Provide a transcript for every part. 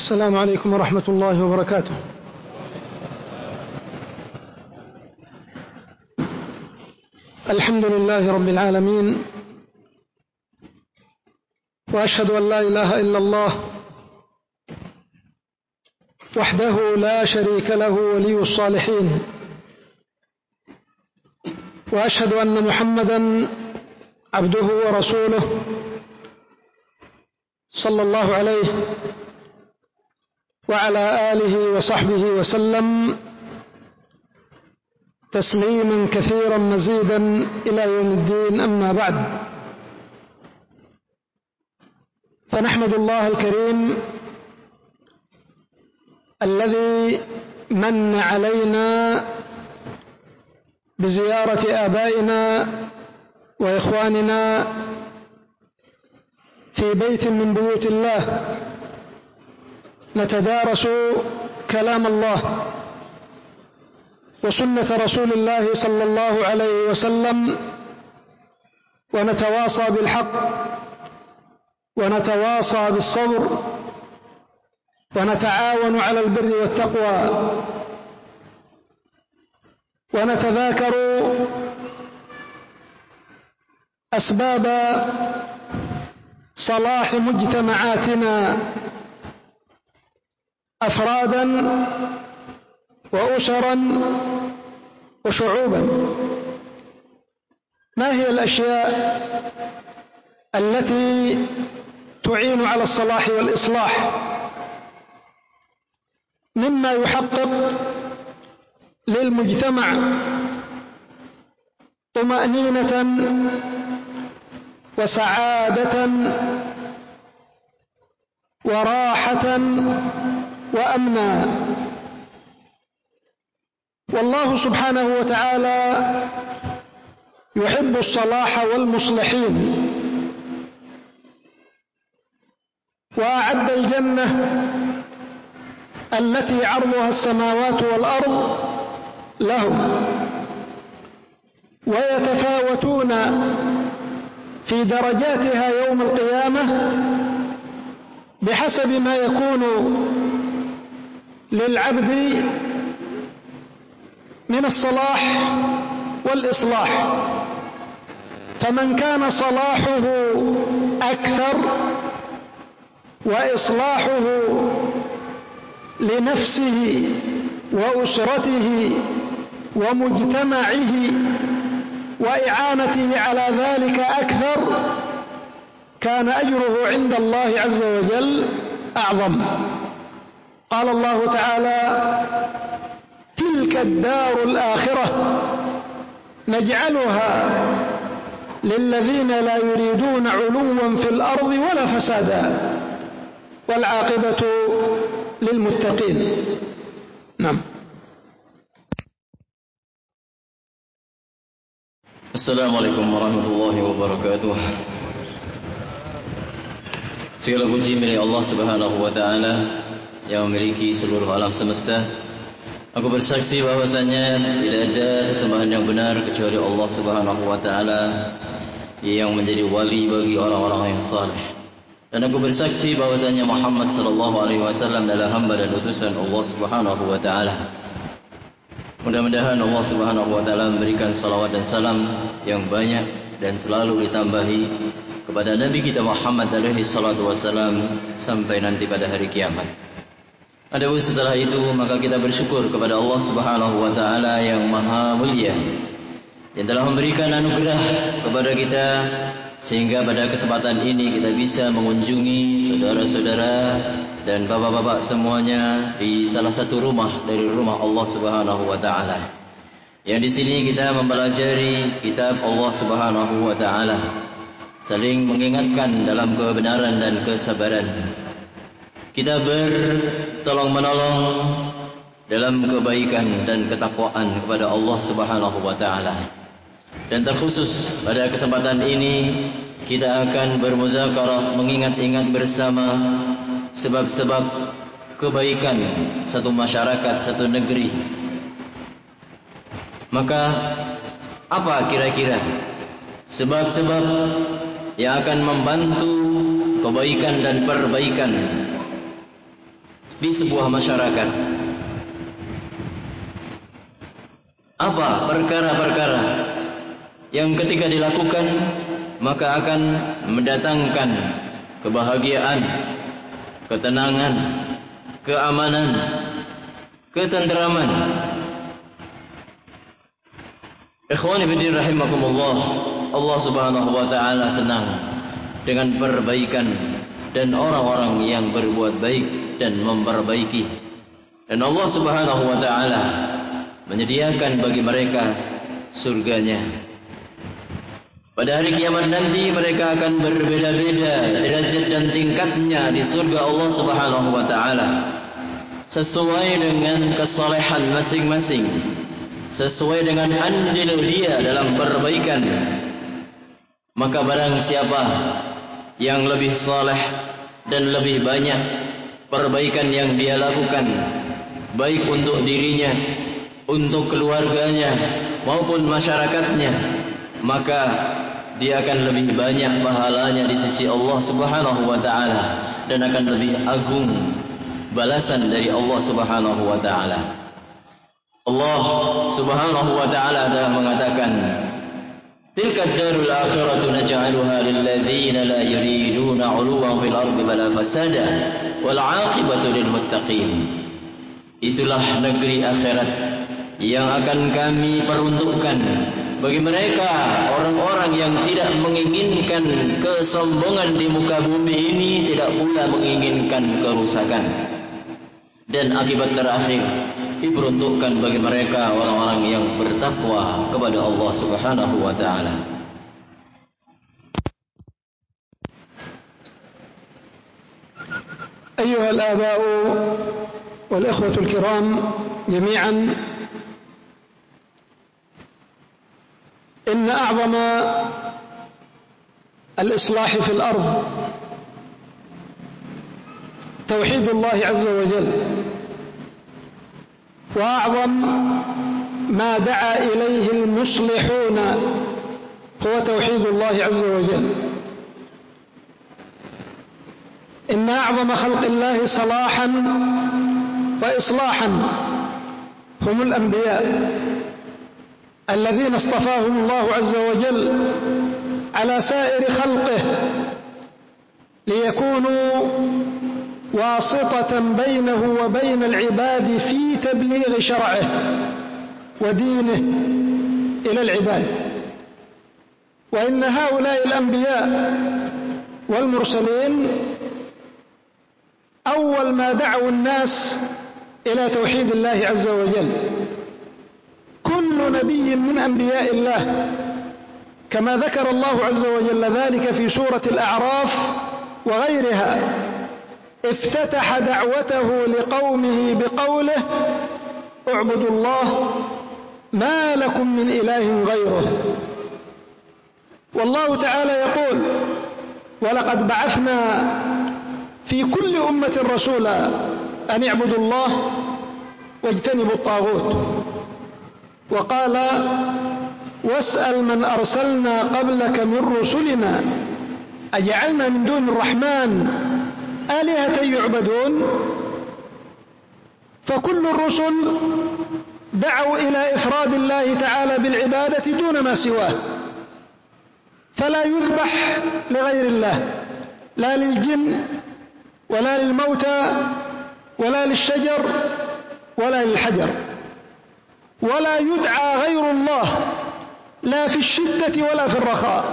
السلام عليكم ورحمة الله وبركاته. الحمد لله رب العالمين وأشهد أن لا إله إلا الله وحده لا شريك له ولي الصالحين وأشهد أن محمدا عبده ورسوله صلى الله عليه وعلى آله وصحبه وسلم تسليما كثيرا مزيدا إلى يوم الدين. أما بعد فنحمد الله الكريم الذي من علينا بزيارة آبائنا وإخواننا في بيت من بيوت الله. نتدارس كلام الله وسنة رسول الله صلى الله عليه وسلم ونتواصى بالحق ونتواصى بالصبر ونتعاون على البر والتقوى ونتذاكر أسباب صلاح مجتمعاتنا. أفرادا وأسرا وشعوبا. ما هي الأشياء التي تعين على الصلاح والإصلاح؟ مما يحقق للمجتمع طمأنينة وسعادة وراحة وأمنا والله سبحانه وتعالى يحب الصلاح والمصلحين. وأعد الجنة التي عرضها السماوات والأرض لهم. ويتفاوتون في درجاتها يوم القيامة بحسب ما يكون للعبد من الصلاح والإصلاح. فمن كان صلاحه أكثر وإصلاحه لنفسه وأسرته ومجتمعه وإعانته على ذلك أكثر كان أجره عند الله عز وجل أعظم. قال الله تعالى تلك الدار الآخرة نجعلها للذين لا يريدون علوا في الأرض ولا فسادا والعاقبة للمتقين. نعم. Assalamualaikum warahmatullahi wabarakatuh Segala puji milik Allah subhanahu wa ta'ala. Yang memiliki seluruh alam semesta. Aku bersaksi bahwasanya Tidak ada sesembahan yang benar Kecuali Allah subhanahu wa ta'ala Yang menjadi wali bagi orang-orang yang saleh. Dan aku bersaksi bahwasanya Muhammad sallallahu alaihi wasallam adalah hamba dan utusan Allah subhanahu wa ta'ala. Mudah-mudahan Allah Subhanahu wa taala memberikan salawat dan salam yang banyak dan selalu ditambahi kepada Nabi kita Muhammad alaihi salatu wasalam sampai nanti pada hari kiamat. Adapun setelah itu maka kita bersyukur kepada Allah Subhanahu wa taala yang maha mulia yang telah memberikan anugerah kepada kita sehingga pada kesempatan ini kita bisa mengunjungi saudara-saudara dan bapak-bapak semuanya di salah satu rumah dari rumah Allah Subhanahu wa taala. Yang di sini kita mempelajari kitab Allah Subhanahu wa taala. Saling mengingatkan dalam kebenaran dan kesabaran. Kita bertolong menolong dalam kebaikan dan ketakwaan kepada Allah Subhanahu wa taala. Dan terkhusus pada kesempatan ini kita akan bermuzakarah mengingat-ingat bersama sebab-sebab kebaikan satu masyarakat, satu negeri. Maka apa kira-kira sebab-sebab yang akan membantu kebaikan dan perbaikan di sebuah masyarakat. Apa perkara-perkara yang ketika dilakukan maka akan mendatangkan kebahagiaan, ketenangan, keamanan, ketenteraman. Ikhwani fillah rahimakumullah, Allah Subhanahu wa taala senang dengan perbaikan dan orang-orang yang berbuat baik dan memperbaiki. Dan Allah Subhanahu wa taala menyediakan bagi mereka surganya. Pada hari kiamat nanti mereka akan berbeda-beda derajat dan tingkatnya di surga Allah Subhanahu wa taala sesuai dengan kesolehan masing-masing sesuai dengan andil dia dalam perbaikan maka barang siapa yang lebih saleh dan lebih banyak perbaikan yang dia lakukan baik untuk dirinya untuk keluarganya maupun masyarakatnya maka dia akan lebih banyak pahalanya di sisi Allah Subhanahu wa taala dan akan lebih agung balasan dari Allah Subhanahu wa taala. Allah Subhanahu wa taala telah mengatakan Naj'aluha lil ladzina la yuriduna 'uluwan fil ardi wala fasada wal 'aqibatu lil muttaqin. Itulah negeri akhirat yang akan kami peruntukkan bagi mereka orang-orang yang tidak menginginkan kesombongan di muka bumi ini tidak pula menginginkan kerusakan dan akibat terakhir diperuntukkan bagi mereka orang-orang yang bertakwa kepada Allah Subhanahu wa taala أيها الآباء والإخوة الكرام جميعا إن أعظم الإصلاح في الأرض توحيد الله عز وجل وأعظم ما دعا إليه المصلحون هو توحيد الله عز وجل. إن أعظم خلق الله صلاحا وإصلاحا هم الأنبياء الذين اصطفاهم الله عز وجل على سائر خلقه ليكونوا واسطة بينه وبين العباد في تبليغ شرعه ودينه إلى العباد. وإن هؤلاء الأنبياء والمرسلين أول ما دعوا الناس إلى توحيد الله عز وجل. كل نبي من أنبياء الله كما ذكر الله عز وجل ذلك في سورة الأعراف وغيرها افتتح دعوته لقومه بقوله اعبدوا الله ما لكم من إله غيره. والله تعالى يقول ولقد بعثنا في كل أمة رسولا أن اعبدوا الله واجتنبوا الطاغوت. وقال واسأل من أرسلنا قبلك من رسلنا أجعلنا من دون الرحمن آلهة يعبدون فكل الرسل دعوا إلى إفراد الله تعالى بالعبادة دون ما سواه فلا يذبح لغير الله لا للجن ولا للموتى ولا للشجر ولا للحجر ولا يدعى غير الله لا في الشدة ولا في الرخاء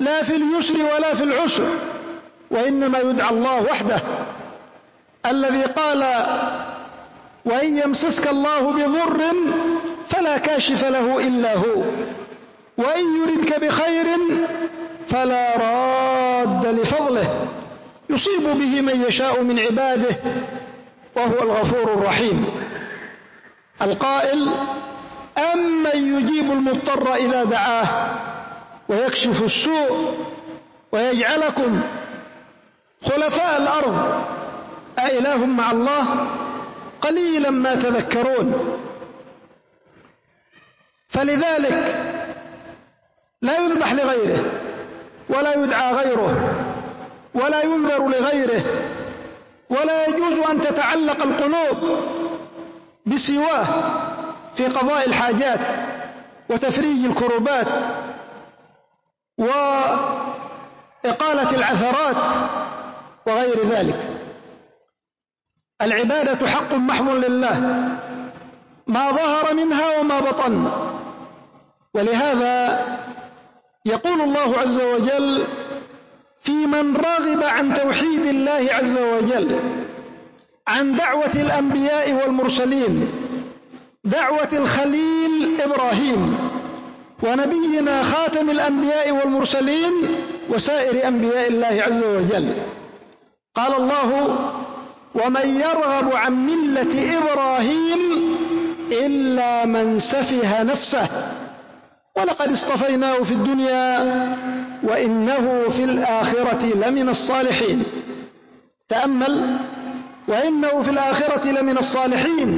لا في اليسر ولا في العسر. وإنما يدعى الله وحده الذي قال وإن يمسسك الله بضر فلا كاشف له إلا هو وإن يردك بخير فلا راد لفضله يصيب به من يشاء من عباده وهو الغفور الرحيم. القائل أمن يجيب المضطر إذا دعاه ويكشف السوء ويجعلكم خلفاء الأرض. أإله مع الله؟ قليلا ما تذكرون. فلذلك لا يذبح لغيره ولا يدعى غيره ولا ينذر لغيره ولا يجوز أن تتعلق القلوب بسواه في قضاء الحاجات وتفريج الكربات وإقالة العثرات. وغير ذلك. العبادة حق محض لله. ما ظهر منها وما بطن. ولهذا يقول الله عز وجل في من راغب عن توحيد الله عز وجل عن دعوة الأنبياء والمرسلين دعوة الخليل إبراهيم ونبينا خاتم الأنبياء والمرسلين وسائر أنبياء الله عز وجل. قال الله ومن يرغب عن ملة إبراهيم إلا من سفه نفسه ولقد اصطفيناه في الدنيا وإنه في الآخرة لمن الصالحين. تأمل وإنه في الآخرة لمن الصالحين.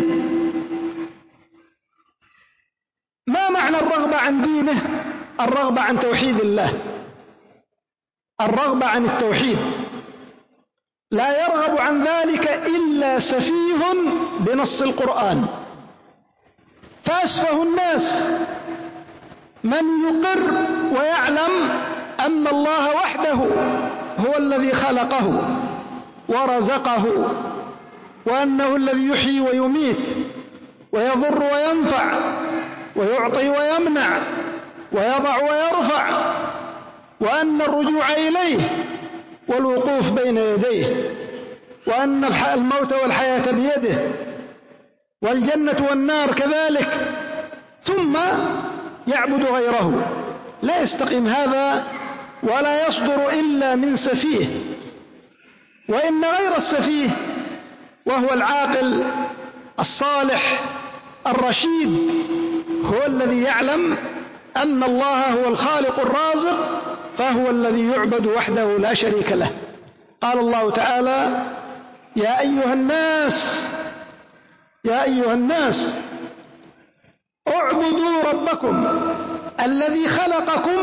ما معنى الرغبة عن دينه؟ الرغبة عن توحيد الله. الرغبة عن التوحيد. لا يرغب عن ذلك إلا سفيه بنص القرآن. فأسفه الناس من يقر ويعلم أن الله وحده هو الذي خلقه ورزقه وأنه الذي يحيي ويميت ويضر وينفع ويعطي ويمنع ويضع ويرفع وأن الرجوع إليه والوقوف بين يديه وأن الموت والحياة بيده والجنة والنار كذلك ثم يعبد غيره. لا يستقيم هذا ولا يصدر إلا من سفيه. وإن غير السفيه وهو العاقل الصالح الرشيد هو الذي يعلم أن الله هو الخالق الرازق فهو الذي يعبد وحده لا شريك له. قال الله تعالى يا أيها الناس يا أيها الناس اعبدوا ربكم الذي خلقكم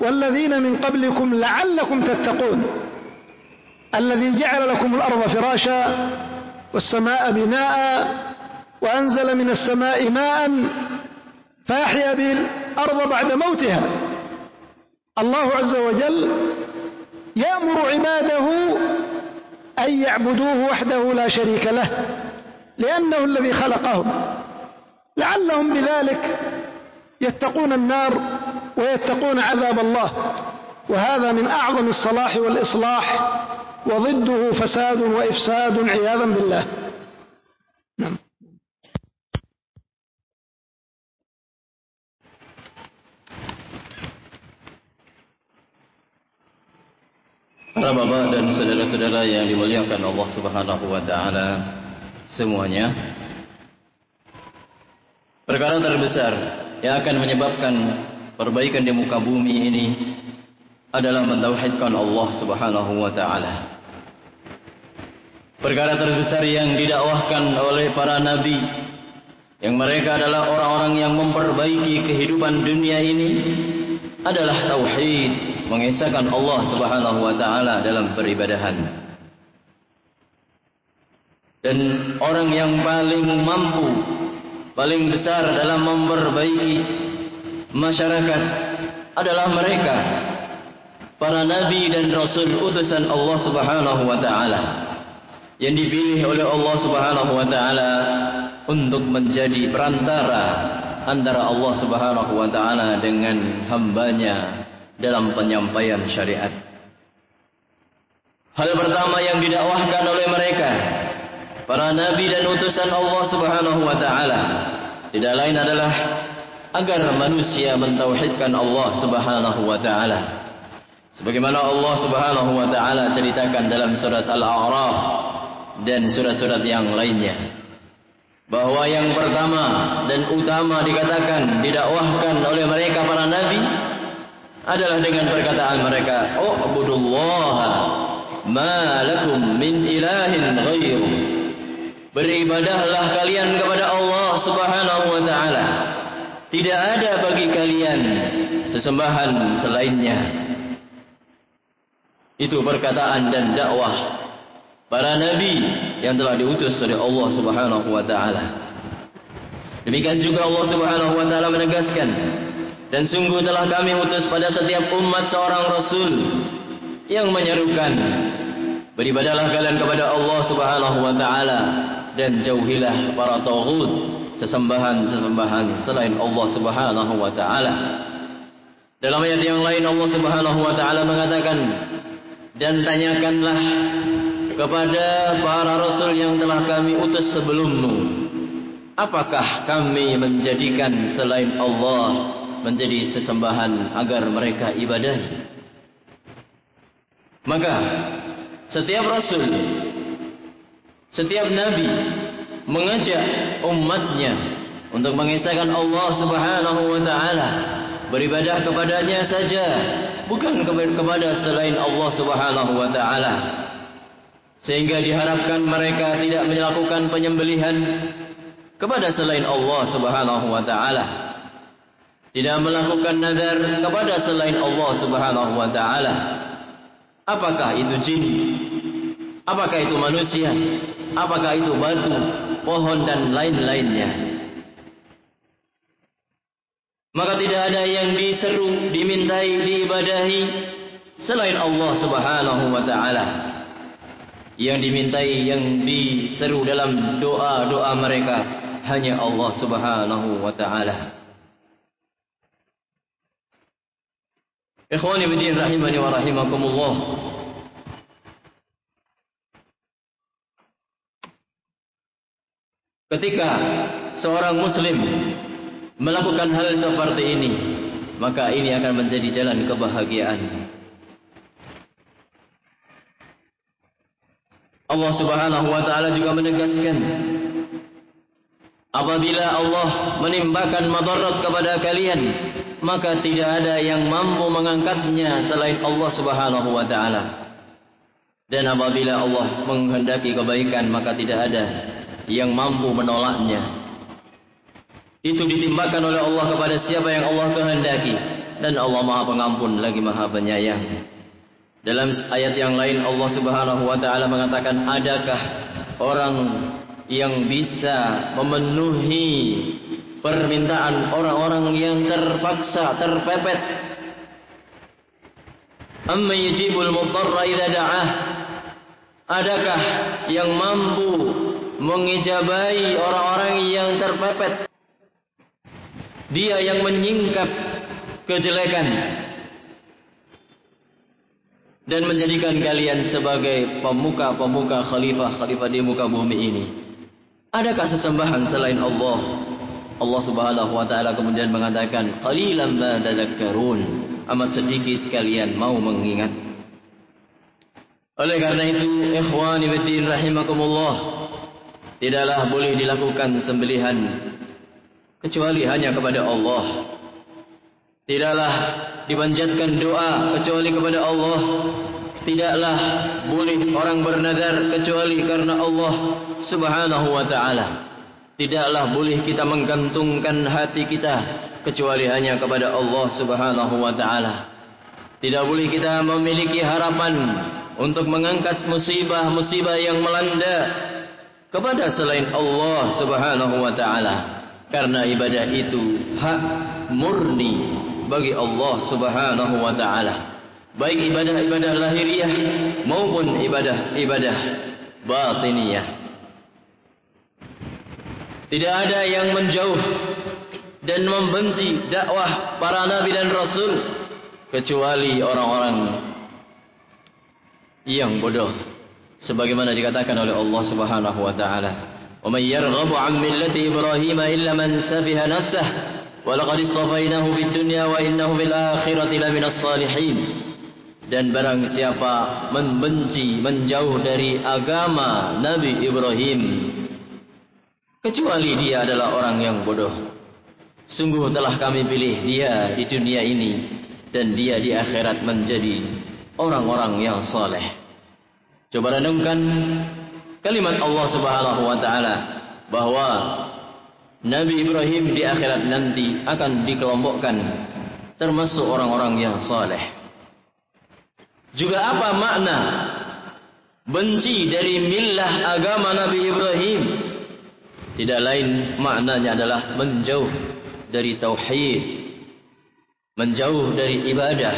والذين من قبلكم لعلكم تتقون الذي جعل لكم الأرض فراشا والسماء بناء وأنزل من السماء ماء فأحيا به الأرض بعد موتها. الله عز وجل يأمر عباده أن يعبدوه وحده لا شريك له لأنه الذي خلقهم. لعلهم بذلك يتقون النار ويتقون عذاب الله. وهذا من أعظم الصلاح والإصلاح وضده فساد وإفساد عياذا بالله. نعم. Para bapak dan saudara-saudara yang dimuliakan Allah Subhanahu wa taala semuanya. Perkara terbesar yang akan menyebabkan perbaikan di muka bumi ini adalah mentauhidkan Allah Subhanahu wa taala. Perkara terbesar yang didakwahkan oleh para nabi yang mereka adalah orang-orang yang memperbaiki kehidupan dunia ini adalah tauhid mengesahkan Allah Subhanahu wa taala dalam peribadahan. Dan orang yang paling mampu, paling besar dalam memperbaiki masyarakat adalah mereka para nabi dan rasul utusan Allah Subhanahu wa taala yang dipilih oleh Allah Subhanahu wa taala untuk menjadi perantara antara Allah Subhanahu wa taala dengan hambanya dalam penyampaian syariat. Hal pertama yang didakwahkan oleh mereka para nabi dan utusan Allah Subhanahu wa taala tidak lain adalah agar manusia mentauhidkan Allah Subhanahu wa taala. Sebagaimana Allah Subhanahu wa taala ceritakan dalam surat Al-A'raf dan surat-surat yang lainnya bahwa yang pertama dan utama dikatakan didakwahkan oleh mereka para nabi adalah dengan perkataan mereka u'budullaha ma lakum min ilahin ghairu. Beribadahlah kalian kepada Allah Subhanahu wa taala. Tidak ada bagi kalian sesembahan selainnya. Itu perkataan dan dakwah para nabi yang telah diutus oleh Allah Subhanahu wa taala. Demikian juga Allah Subhanahu wa taala menegaskan dan sungguh telah kami utus pada setiap umat seorang rasul yang menyerukan beribadalah kalian kepada Allah Subhanahu wa taala dan jauhilah para taghut sesembahan-sesembahan selain Allah Subhanahu wa taala. Dalam ayat yang lain Allah Subhanahu wa taala mengatakan dan tanyakanlah kepada para rasul yang telah kami utus sebelummu. Apakah kami menjadikan selain Allah menjadi sesembahan agar mereka ibadahi maka setiap rasul setiap nabi mengajak umatnya untuk mengisahkan Allah Subhanahu wa taala. Beribadah kepadanya saja bukan kepada selain Allah Subhanahu wa taala sehingga diharapkan mereka tidak melakukan penyembelihan kepada selain Allah Subhanahu wa taala. Tidak melakukan nazar kepada selain Allah Subhanahu wa taala. Apakah itu jin? Apakah itu manusia? Apakah itu batu pohon dan lain-lainnya? Maka tidak ada yang diseru dimintai diibadahi selain Allah Subhanahu wa taala yang dimintai yang diseru dalam doa-doa mereka hanya Allah Subhanahu wa taala. Ikhwani bidin rahimani wa rahimakumullah. Ketika seorang muslim melakukan hal seperti ini, maka ini akan menjadi jalan kebahagiaan. Allah Subhanahu wa taala juga menegaskan apabila Allah menimbakan madarat kepada kalian maka tidak ada yang mampu mengangkatnya selain Allah Subhanahu wa taala. Dan apabila Allah menghendaki kebaikan maka tidak ada yang mampu menolaknya. Itu ditimbakan oleh Allah kepada siapa yang Allah kehendaki. Dan Allah Maha Pengampun lagi Maha Penyayang dalam ayat yang lain Allah Subhanahu wa taala mengatakan adakah orang yang bisa memenuhi permintaan orang-orang yang terpaksa terpepet? Amma yajibul mudarra idza da'ah. Adakah yang mampu mengijabai orang-orang yang terpepet? Dia yang menyingkap kejelekan dan menjadikan kalian sebagai pemuka-pemuka khalifah-khalifah di muka bumi ini. Adakah sesembahan selain Allah? Allah Subhanahu wa taala kemudian mengatakan, "Qalilan ma tadhakkarun." Amat sedikit kalian mau mengingat. Oleh karena itu, ikhwani fiddin rahimakumullah, tidaklah boleh dilakukan sembelihan kecuali hanya kepada Allah. Tidaklah dipanjatkan doa kecuali kepada Allah. Tidaklah boleh orang bernazar kecuali karena Allah Subhanahu wa taala. Tidaklah boleh kita menggantungkan hati kita kecuali hanya kepada Allah Subhanahu wa taala. Tidak boleh kita memiliki harapan untuk mengangkat musibah-musibah yang melanda kepada selain Allah Subhanahu wa taala. Karena ibadah itu hak murni bagi Allah Subhanahu wa taala. Baik ibadah-ibadah lahiriah maupun ibadah-ibadah batiniyah. Tidak ada yang menjauh dan membenci dakwah para nabi dan rasul kecuali orang-orang yang bodoh sebagaimana dikatakan oleh Allah Subhanahu wa taala. "Wa may yarghabu 'an millati Ibrahim illa man safiha nafsahu" Walaqad istafainahu fid dunya wa innahu fil akhirati laminas salihin. Dan barang siapa membenci, menjauh dari agama Nabi Ibrahim kecuali dia adalah orang yang bodoh. Sungguh telah kami pilih dia di dunia ini dan dia di akhirat menjadi orang-orang yang saleh. Coba renungkan kalimat Allah Subhanahu wa taala bahwa Nabi Ibrahim di akhirat nanti akan dikelompokkan termasuk orang-orang yang saleh. Juga apa makna benci dari millah agama Nabi Ibrahim? Tidak lain maknanya adalah menjauh dari tauhid menjauh dari ibadah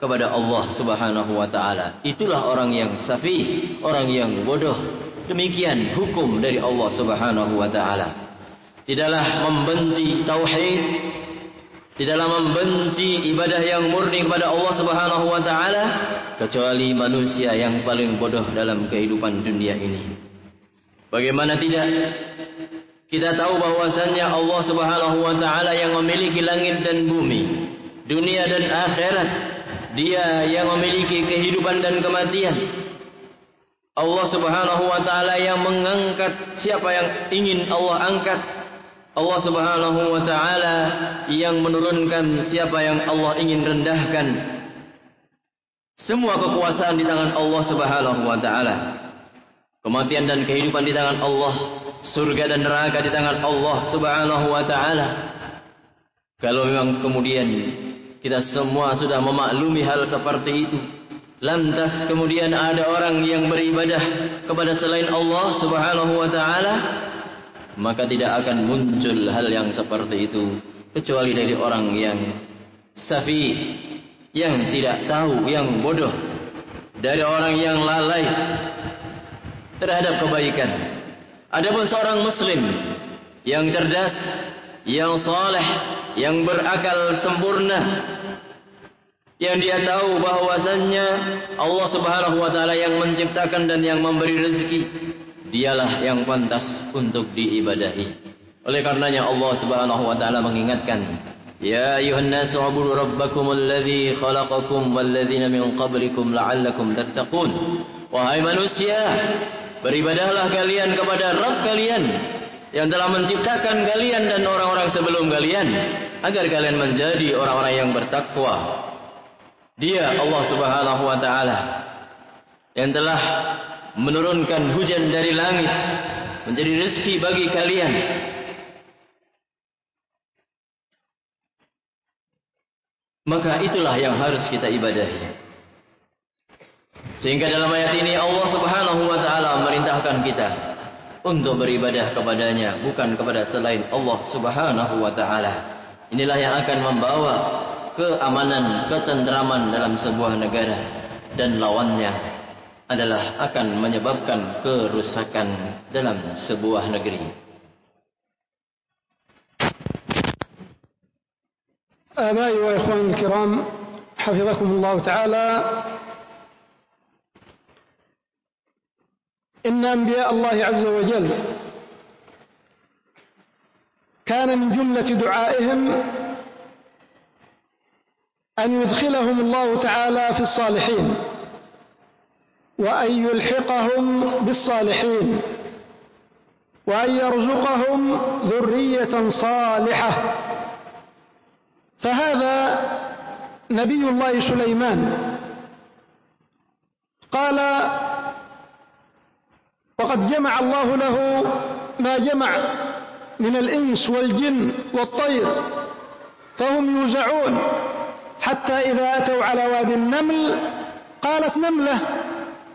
kepada Allah Subhanahu wa taala. Itulah orang yang safi orang yang bodoh. Demikian hukum dari Allah Subhanahu wa taala tidaklah membenci tauhid tidaklah membenci ibadah yang murni kepada Allah Subhanahu wa taala kecuali manusia yang paling bodoh dalam kehidupan dunia ini. Bagaimana tidak? Kita tahu bahwasannya Allah Subhanahu wa taala yang memiliki langit dan bumi, dunia dan akhirat. Dia yang memiliki kehidupan dan kematian. Allah Subhanahu wa taala yang mengangkat siapa yang ingin Allah angkat. Allah Subhanahu wa taala yang menurunkan siapa yang Allah ingin rendahkan. Semua kekuasaan di tangan Allah Subhanahu wa taala. Kematian dan kehidupan di tangan Allah, surga dan neraka di tangan Allah Subhanahu wa taala. Kalau memang kemudian kita semua sudah memaklumi hal seperti itu, lantas kemudian ada orang yang beribadah kepada selain Allah Subhanahu wa taala, maka tidak akan muncul hal yang seperti itu kecuali dari orang yang safi yang tidak tahu, yang bodoh dari orang yang lalai terhadap kebaikan. Adapun seorang muslim yang cerdas, yang saleh, yang berakal sempurna yang dia tahu bahwasannya Allah Subhanahu wa taala yang menciptakan dan yang memberi rezeki dialah yang pantas untuk diibadahi. Oleh karenanya Allah Subhanahu wa taala mengingatkan, "Ya ayuhan nas ubudu rabbakumul ladzi khalaqakum wal ladzina min qablikum la'allakum tattaqun." Wahai manusia, beribadahlah kalian kepada Rabb kalian yang telah menciptakan kalian dan orang-orang sebelum kalian agar kalian menjadi orang-orang yang bertakwa. Dia Allah Subhanahu wa taala yang telah menurunkan hujan dari langit Menjadi rezeki bagi kalian Maka itulah yang harus kita ibadahi. Sehingga dalam ayat ini Allah Subhanahu wa taala memerintahkan kita untuk beribadah kepadanya bukan kepada selain Allah Subhanahu wa taala. Inilah yang akan membawa keamanan, ketentraman dalam sebuah negara dan lawannya adalah akan menyebabkan kerusakan dalam sebuah negeri. آبائي وإخواني الكرام حفظكم الله تعالى إن أنبياء الله عز وجل كان من جملة دعائهم أن يدخلهم الله تعالى في الصالحين وأن يلحقهم بالصالحين وأن يرزقهم ذرية صالحة. فهذا نبي الله سليمان. قال وقد جمع الله له ما جمع من الإنس والجن والطير فهم يوزعون. حتى إذا أتوا على وادي النمل قالت نملة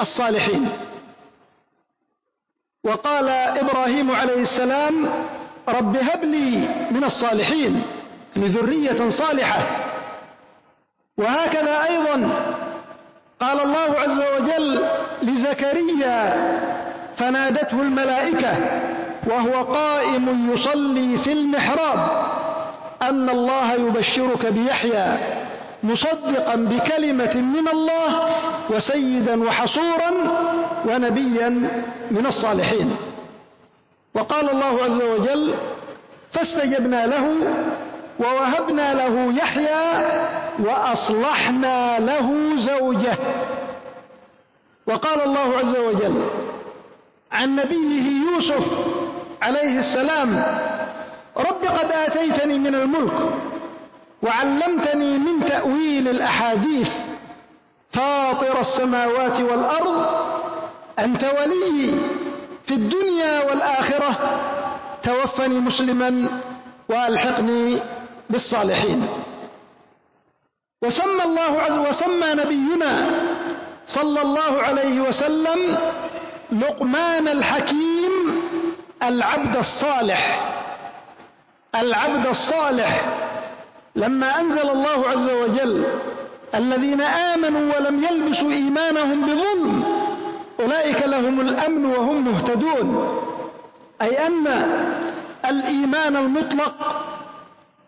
الصالحين. وقال إبراهيم عليه السلام رب هب لي من الصالحين لذرية صالحة. وهكذا أيضا قال الله عز وجل لزكريا فنادته الملائكة وهو قائم يصلي في المحراب أن الله يبشرك بيحيى. مصدقا بكلمة من الله وسيدا وحصورا ونبيا من الصالحين. وقال الله عز وجل فاستجبنا له ووهبنا له يحيى وأصلحنا له زوجه. وقال الله عز وجل عن نبيه يوسف عليه السلام رب قد آتيتني من الملك وعلمتني من تأويل الأحاديث. فاطر السماوات والأرض أنت ولي في الدنيا والآخرة. توفني مسلما وألحقني بالصالحين. وسمى الله عز وسمى نبينا صلى الله عليه وسلم لقمان الحكيم العبد الصالح. العبد الصالح. لما أنزل الله عز وجل الذين آمنوا ولم يلبسوا إيمانهم بظلم أولئك لهم الأمن وهم مهتدون. أي أن الإيمان المطلق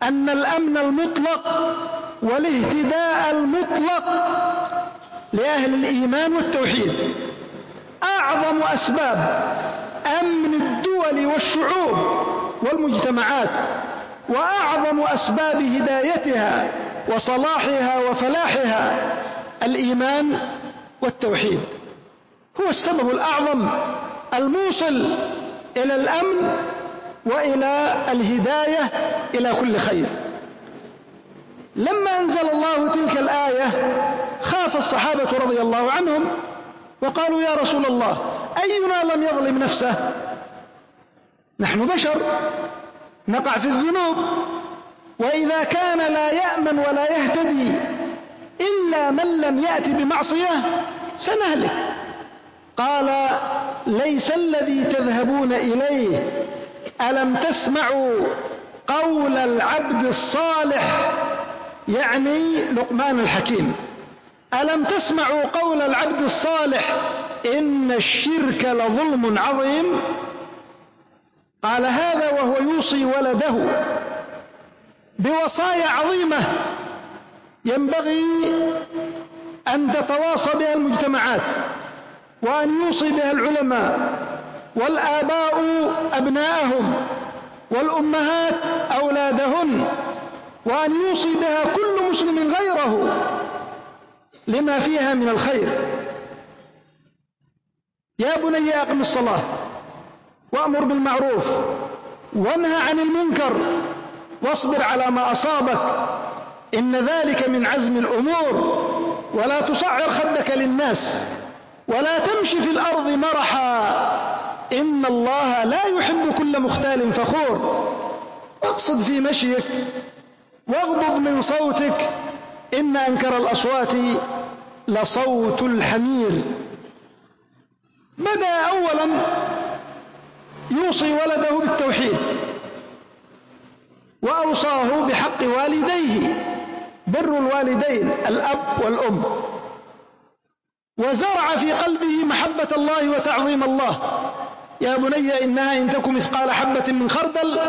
أن الأمن المطلق والاهتداء المطلق لأهل الإيمان والتوحيد. أعظم أسباب أمن الدول والشعوب والمجتمعات. وأعظم أسباب هدايتها وصلاحها وفلاحها الإيمان والتوحيد. هو السبب الأعظم الموصل إلى الأمن وإلى الهداية إلى كل خير. لما أنزل الله تلك الآية خاف الصحابة رضي الله عنهم وقالوا يا رسول الله أينا لم يظلم نفسه؟ نحن بشر. نقع في الذنوب. وإذا كان لا يأمن ولا يهتدي إلا من لم يأت بمعصية سنهلك. قال ليس الذي تذهبون إليه. ألم تسمعوا قول العبد الصالح؟ يعني لقمان الحكيم. ألم تسمعوا قول العبد الصالح؟ إن الشرك لظلم عظيم؟ قال هذا وهو يوصي ولده بوصايا عظيمة ينبغي أن تتواصى بها المجتمعات وأن يوصي بها العلماء والآباء أبناءهم والأمهات أولادهن وأن يوصي بها كل مسلم غيره لما فيها من الخير. يا بني أقم الصلاة. وأمر بالمعروف وانهى عن المنكر واصبر على ما أصابك إن ذلك من عزم الأمور ولا تصعر خدك للناس ولا تمشي في الأرض مرحا إن الله لا يحب كل مختال فخور واقصد في مشيك واغضض من صوتك إن أنكر الأصوات لصوت الحمير. بدأ أولا يوصي ولده بالتوحيد وأوصاه بحق والديه. بر الوالدين الأب والأم. وزرع في قلبه محبة الله وتعظيم الله. يا بني إنها إن تكن مثقال حبة من خردل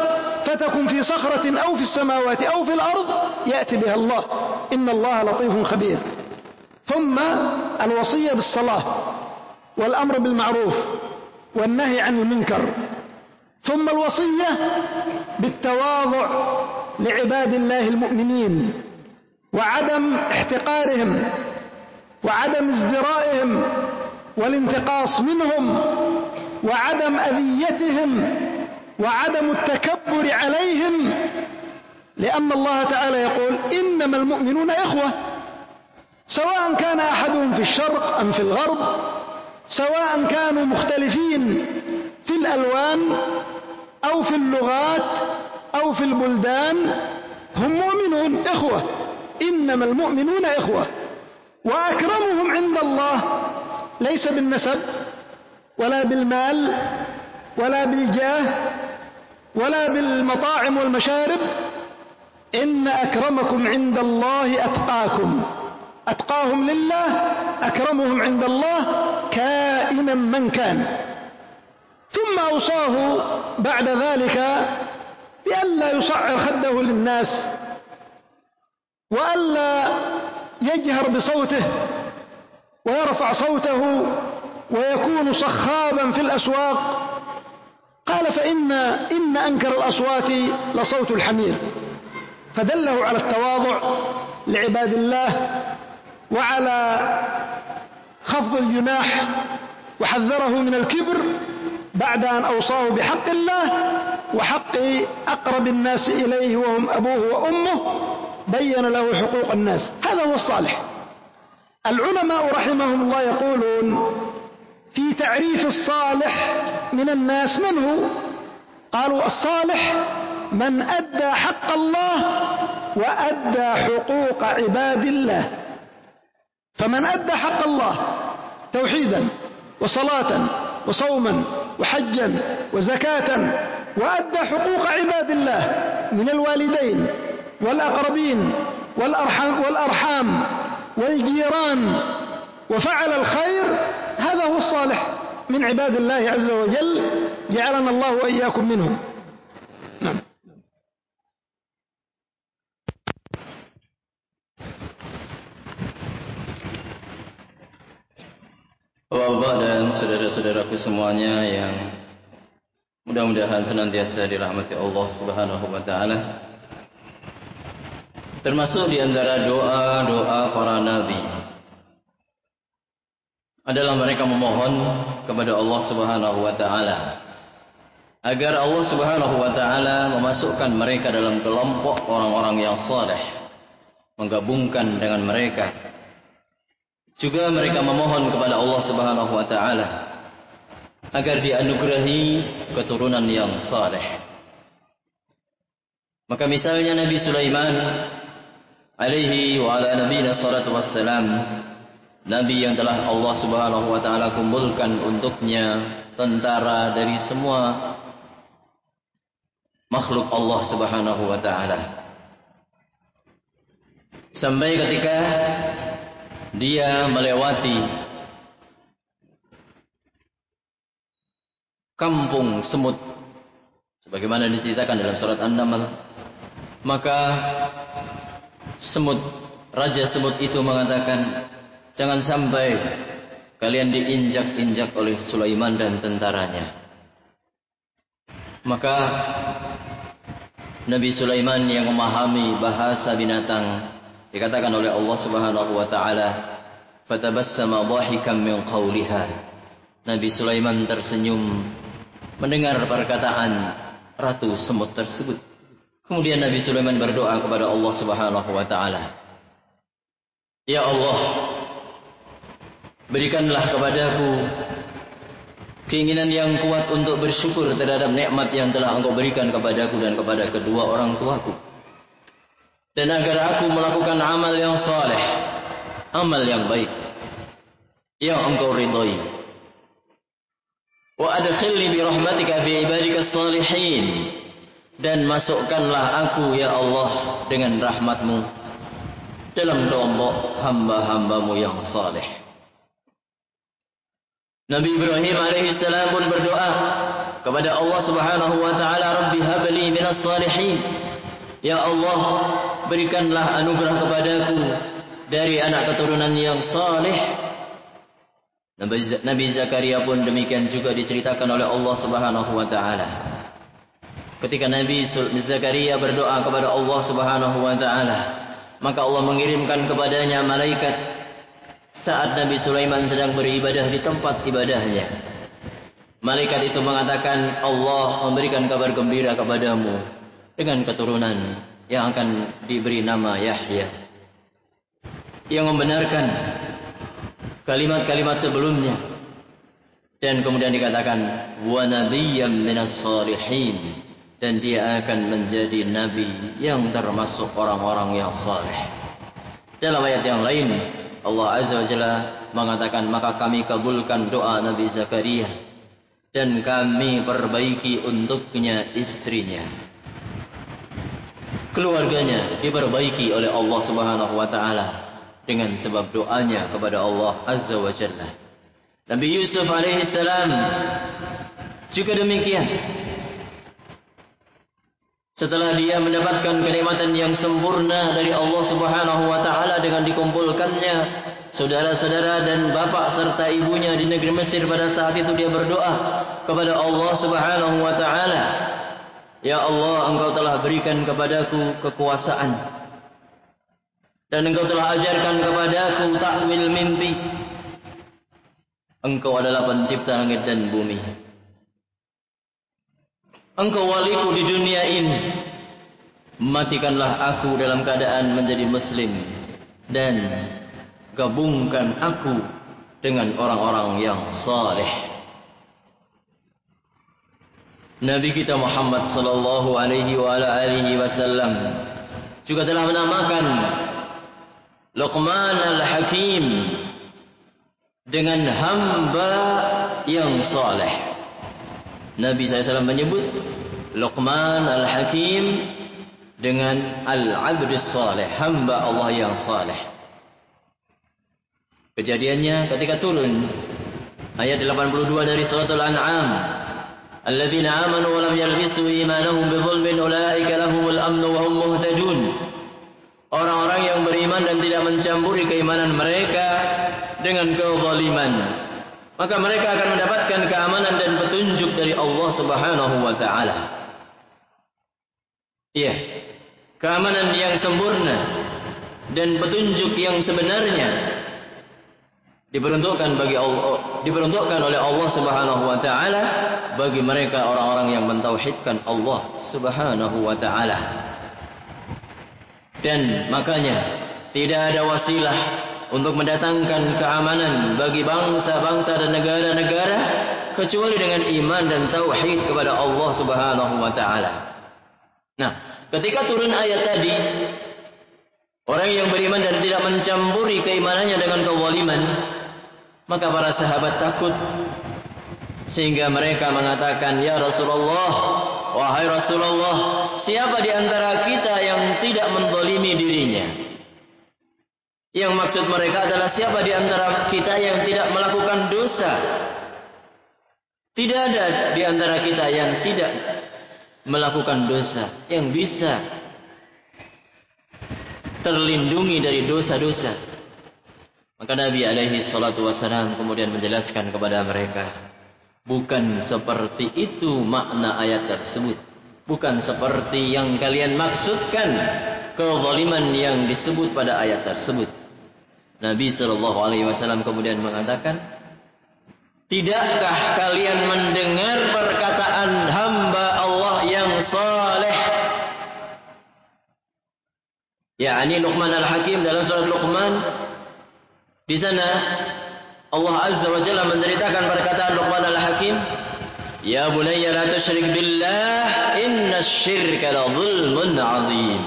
فتكن في صخرة أو في السماوات أو في الأرض يأتي بها الله. إن الله لطيف خبير. ثم الوصية بالصلاة والأمر بالمعروف. والنهي عن المنكر. ثم الوصية بالتواضع لعباد الله المؤمنين وعدم احتقارهم وعدم ازدرائهم والانتقاص منهم وعدم أذيتهم وعدم التكبر عليهم. لأن الله تعالى يقول إنما المؤمنون إخوة سواء كان أحدهم في الشرق أم في الغرب سواء كانوا مختلفين في الألوان أو في اللغات أو في البلدان هم مؤمنون إخوة. إنما المؤمنون إخوة. وأكرمهم عند الله ليس بالنسب ولا بالمال ولا بالجاه ولا بالمطاعم والمشارب. إن أكرمكم عند الله أتقاكم. أتقاهم لله أكرمهم عند الله كائنا من كان. ثم أوصاه بعد ذلك بألا يصعر خده للناس وألا يجهر بصوته ويرفع صوته ويكون صخابا في الأسواق. قال فإن إن أنكر الأصوات لصوت الحمير. فدله على التواضع لعباد الله وعلى وخفض الجناح وحذره من الكبر بعد أن أوصاه بحق الله وحق أقرب الناس إليه وهم أبوه وأمه بين له حقوق الناس. هذا هو الصالح. العلماء رحمهم الله يقولون في تعريف الصالح من الناس من هو؟ قالوا الصالح من أدى حق الله وأدى حقوق عباد الله. فمن أدى حق الله توحيدا وصلاة وصوما وحجا وزكاة وأدى حقوق عباد الله من الوالدين والأقربين والأرحام, والأرحام والجيران وفعل الخير هذا هو الصالح من عباد الله عز وجل جعلنا الله وإياكم منهم. Bapak dan saudara-saudaraku semuanya yang mudah-mudahan senantiasa dirahmati Allah Subhanahu wa taala. Termasuk di antara doa-doa para nabi. Adalah mereka memohon kepada Allah Subhanahu wa taala. Agar Allah Subhanahu wa taala memasukkan mereka dalam kelompok orang-orang yang saleh, menggabungkan dengan mereka juga mereka memohon kepada Allah Subhanahu wa taala agar dianugerahi keturunan yang saleh. Maka misalnya Nabi Sulaiman alaihi wa ala nabiyina salatu wassalam Nabi yang telah Allah Subhanahu wa taala kumpulkan untuknya tentara dari semua makhluk Allah Subhanahu wa taala. Sampai ketika dia melewati kampung semut. Sebagaimana diceritakan dalam surat An-Naml maka semut raja semut itu mengatakan jangan sampai kalian diinjak-injak oleh Sulaiman dan tentaranya. Maka Nabi Sulaiman yang memahami bahasa binatang Dikatakan oleh Allah Subhanahu wa taala, "Fatabassama dhahikan min qawliha." Nabi Sulaiman tersenyum mendengar perkataan ratu semut tersebut. Kemudian Nabi Sulaiman berdoa kepada Allah Subhanahu wa taala, "Ya Allah, berikanlah kepadaku keinginan yang kuat untuk bersyukur terhadap nikmat yang telah Engkau berikan kepadaku dan kepada kedua orang tuaku." Dan agar aku melakukan amal yang saleh, amal yang baik yang engkau ridhai. Wa adkhilni bi rahmatika fi ibadika salihin dan masukkanlah aku ya Allah dengan rahmatmu dalam kelompok hamba-hambamu yang saleh. Nabi Ibrahim alaihi salam pun berdoa kepada Allah Subhanahu wa taala, "Rabbi habli minas salihin." Ya Allah, berikanlah anugerah kepadaku dari anak keturunan yang saleh. Nabi Zakaria pun demikian juga diceritakan oleh Allah Subhanahu wa taala. Ketika Nabi Zakaria berdoa kepada Allah Subhanahu wa taala, maka Allah mengirimkan kepadanya malaikat saat Nabi Sulaiman sedang beribadah di tempat ibadahnya. Malaikat itu mengatakan Allah memberikan kabar gembira kepadamu dengan keturunan yang akan diberi nama Yahya. Yang membenarkan kalimat-kalimat sebelumnya. Dan kemudian dikatakan wa nabiyyam minas salihin. Dan dia akan menjadi nabi yang termasuk orang-orang yang saleh. Dalam ayat yang lain Allah Azza wa Jalla mengatakan maka kami kabulkan doa Nabi Zakaria dan kami perbaiki untuknya istrinya keluarganya diperbaiki oleh Allah Subhanahu wa taala dengan sebab doanya kepada Allah Azza wa Jalla. Nabi Yusuf alaihi salam juga demikian. Setelah dia mendapatkan kenikmatan yang sempurna dari Allah Subhanahu wa taala dengan dikumpulkannya saudara-saudara dan bapak serta ibunya di negeri Mesir pada saat itu dia berdoa kepada Allah Subhanahu wa taala Ya Allah engkau telah berikan kepadaku kekuasaan Dan engkau telah ajarkan kepadaku takwil mimpi Engkau adalah pencipta langit dan bumi. Engkau waliku di dunia ini. Matikanlah aku dalam keadaan menjadi muslim dan gabungkan aku dengan orang-orang yang saleh. Nabi kita Muhammad sallallahu alaihi wasallam juga telah menamakan Luqman al-Hakim dengan hamba yang saleh. Nabi SAW menyebut Luqman al-Hakim dengan al-abd saleh, hamba Allah yang saleh. Kejadiannya ketika turun ayat 82 dari suratul An'am. Wa lam yalbisu imanahum bidzulmin ulaika lahumul amnu wa hum muhtadun. Orang-orang yang beriman dan tidak mencampuri keimanan mereka dengan kezaliman, maka mereka akan mendapatkan keamanan dan petunjuk dari Allah Subhanahu wa taala. Iya. Keamanan yang sempurna dan petunjuk yang sebenarnya diperuntukkan bagi Allah diperuntukkan oleh Allah Subhanahu wa taala bagi mereka orang-orang yang mentauhidkan Allah Subhanahu wa taala. Dan makanya tidak ada wasilah untuk mendatangkan keamanan bagi bangsa-bangsa dan negara-negara kecuali dengan iman dan tauhid kepada Allah Subhanahu wa taala. Nah, ketika turun ayat tadi orang yang beriman dan tidak mencampuri keimanannya dengan kezaliman maka para sahabat takut sehingga mereka mengatakan, "Ya Rasulullah, wahai Rasulullah, siapa di antara kita yang tidak mendolimi dirinya?" Yang maksud mereka adalah siapa di antara kita yang tidak melakukan dosa? Tidak ada di antara kita yang tidak melakukan dosa, yang bisa terlindungi dari dosa-dosa. Maka Nabi alaihi salatu wasalam kemudian menjelaskan kepada mereka, bukan seperti itu makna ayat tersebut. Bukan seperti yang kalian maksudkan kezaliman yang disebut pada ayat tersebut. Nabi sallallahu alaihi wasallam kemudian mengatakan, "Tidakkah kalian mendengar perkataan hamba Allah yang saleh?" yakni Luqman Al-Hakim dalam surat Luqman di sana Allah Azza wa Jalla menceritakan perkataan Luqman Al-Hakim, "Ya bunayya la tusyrik billah, inna syirka la zulmun 'adzim."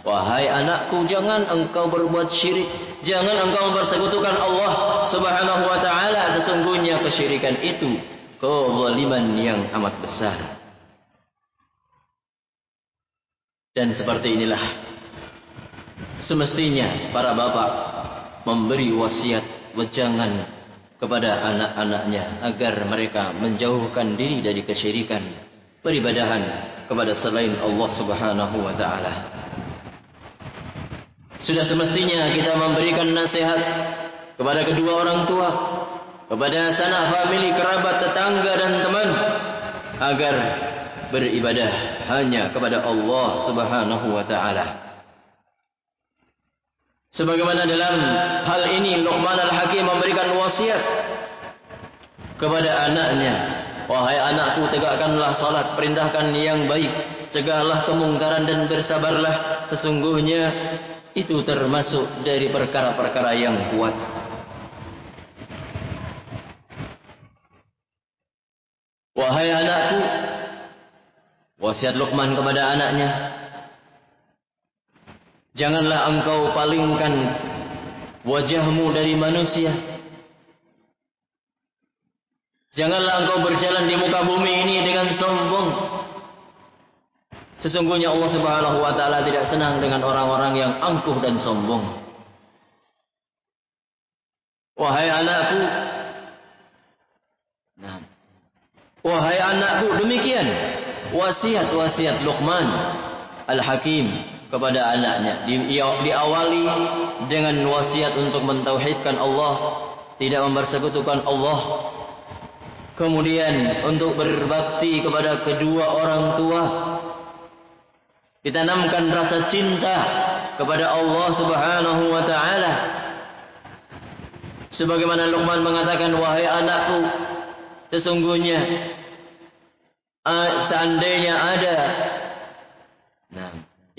Wahai anakku, jangan engkau berbuat syirik, jangan engkau mempersekutukan Allah Subhanahu wa taala, sesungguhnya kesyirikan itu kezaliman yang amat besar. Dan seperti inilah semestinya para bapak memberi wasiat wejangan kepada anak-anaknya agar mereka menjauhkan diri dari kesyirikan peribadahan kepada selain Allah Subhanahu wa taala. Sudah semestinya kita memberikan nasihat kepada kedua orang tua, kepada sanak famili, kerabat, tetangga dan teman agar beribadah hanya kepada Allah Subhanahu wa taala. Sebagaimana dalam hal ini Luqman Al-Hakim memberikan wasiat kepada anaknya. Wahai anakku tegakkanlah salat, perintahkan yang baik, cegahlah kemungkaran dan bersabarlah. Sesungguhnya itu termasuk dari perkara-perkara yang kuat. Wahai anakku, wasiat Luqman kepada anaknya, Janganlah engkau palingkan wajahmu dari manusia. Janganlah engkau berjalan di muka bumi ini dengan sombong. Sesungguhnya Allah Subhanahu wa taala tidak senang dengan orang-orang yang angkuh dan sombong. Wahai anakku, nah, wahai anakku, demikian wasiat-wasiat Luqman Al-Hakim kepada anaknya. Di, diawali dengan wasiat untuk mentauhidkan Allah, tidak mempersekutukan Allah. Kemudian untuk berbakti kepada kedua orang tua. Ditanamkan rasa cinta kepada Allah Subhanahu wa taala. Sebagaimana Luqman mengatakan, wahai anakku, sesungguhnya seandainya ada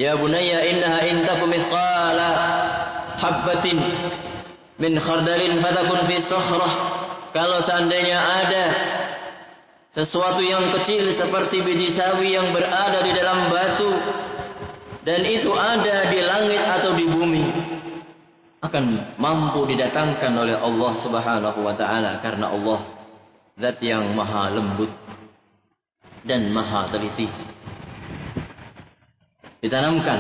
ya bunayya innaha in takum mithqala habbatin min khardalin fatakun fi sakhrah. Kalau seandainya ada sesuatu yang kecil seperti biji sawi yang berada di dalam batu dan itu ada di langit atau di bumi akan mampu didatangkan oleh Allah Subhanahu wa taala karena Allah zat yang maha lembut dan maha teliti ditanamkan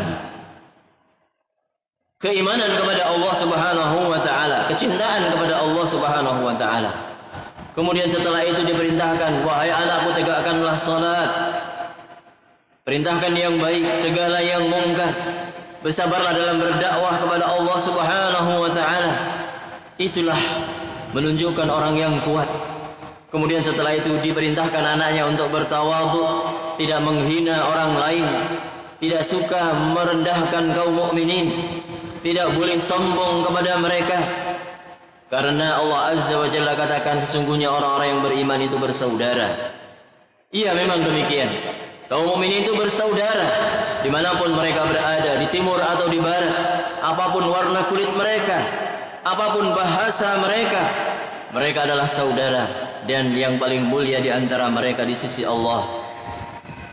keimanan kepada Allah Subhanahu wa taala, kecintaan kepada Allah Subhanahu wa taala. Kemudian setelah itu diperintahkan, wahai anakku tegakkanlah salat. Perintahkan yang baik, cegahlah yang mungkar. Bersabarlah dalam berdakwah kepada Allah Subhanahu wa taala. Itulah menunjukkan orang yang kuat. Kemudian setelah itu diperintahkan anaknya untuk bertawadhu, tidak menghina orang lain, tidak suka merendahkan kaum mukminin, tidak boleh sombong kepada mereka. Karena Allah Azza wa Jalla katakan sesungguhnya orang-orang yang beriman itu bersaudara. Iya memang demikian. Kaum mukminin itu bersaudara di mana pun mereka berada, di timur atau di barat, apa pun warna kulit mereka, apa pun bahasa mereka, mereka adalah saudara dan yang paling mulia di antara mereka di sisi Allah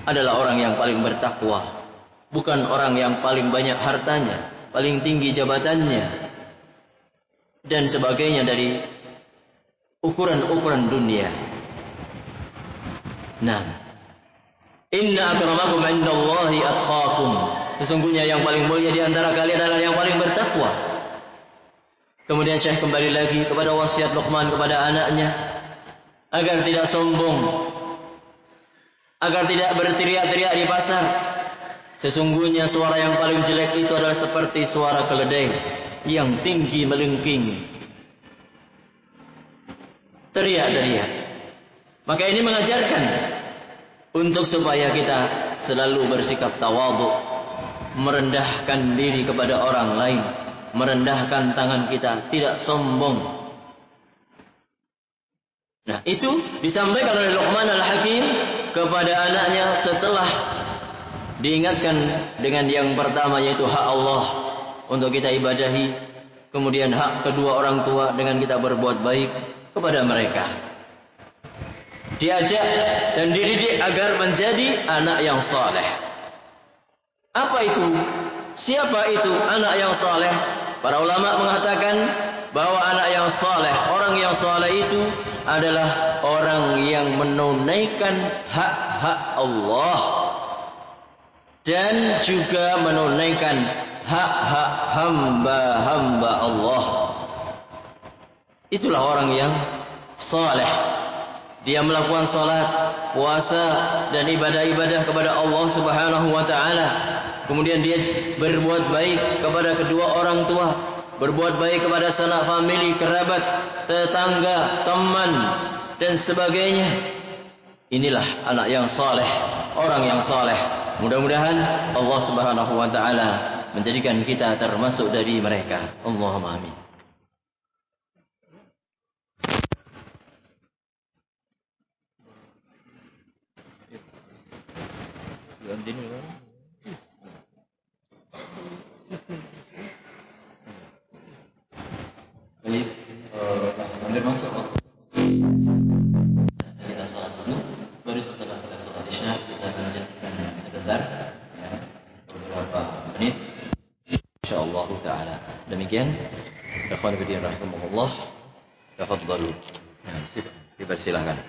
adalah orang yang paling bertakwa bukan orang yang paling banyak hartanya, paling tinggi jabatannya, dan sebagainya dari ukuran-ukuran dunia. Nah, inna akramakum indallahi atqakum. Sesungguhnya yang paling mulia di antara kalian adalah yang paling bertakwa. Kemudian Syekh kembali lagi kepada wasiat Luqman kepada anaknya agar tidak sombong, agar tidak berteriak-teriak di pasar, Sesungguhnya suara yang paling jelek itu adalah seperti suara keledai yang tinggi melengking. Teriak-teriak. Maka ini mengajarkan untuk supaya kita selalu bersikap tawadhu, merendahkan diri kepada orang lain, merendahkan tangan kita, tidak sombong. Nah, itu disampaikan oleh Luqman Al-Hakim kepada anaknya setelah diingatkan dengan yang pertama yaitu hak Allah untuk kita ibadahi. Kemudian hak kedua orang tua dengan kita berbuat baik kepada mereka. Diajak dan dididik agar menjadi anak yang saleh. Apa itu? Siapa itu anak yang saleh? Para ulama mengatakan bahwa anak yang saleh orang yang saleh itu adalah orang yang menunaikan hak-hak Allah dan juga menunaikan hak-hak hamba-hamba Allah. Itulah orang yang saleh. Dia melakukan salat, puasa dan ibadah-ibadah kepada Allah Subhanahu wa taala. Kemudian dia berbuat baik kepada kedua orang tua, berbuat baik kepada sanak famili, kerabat, tetangga, teman dan sebagainya. Inilah anak yang saleh, orang yang saleh. Mudah-mudahan Allah Subhanahu wa taala menjadikan kita termasuk dari mereka. Allahumma amin. Baik, uh, masuk demikian ikhwan fillah rahimakumullah tafadhalu. Nah, dipersilahkan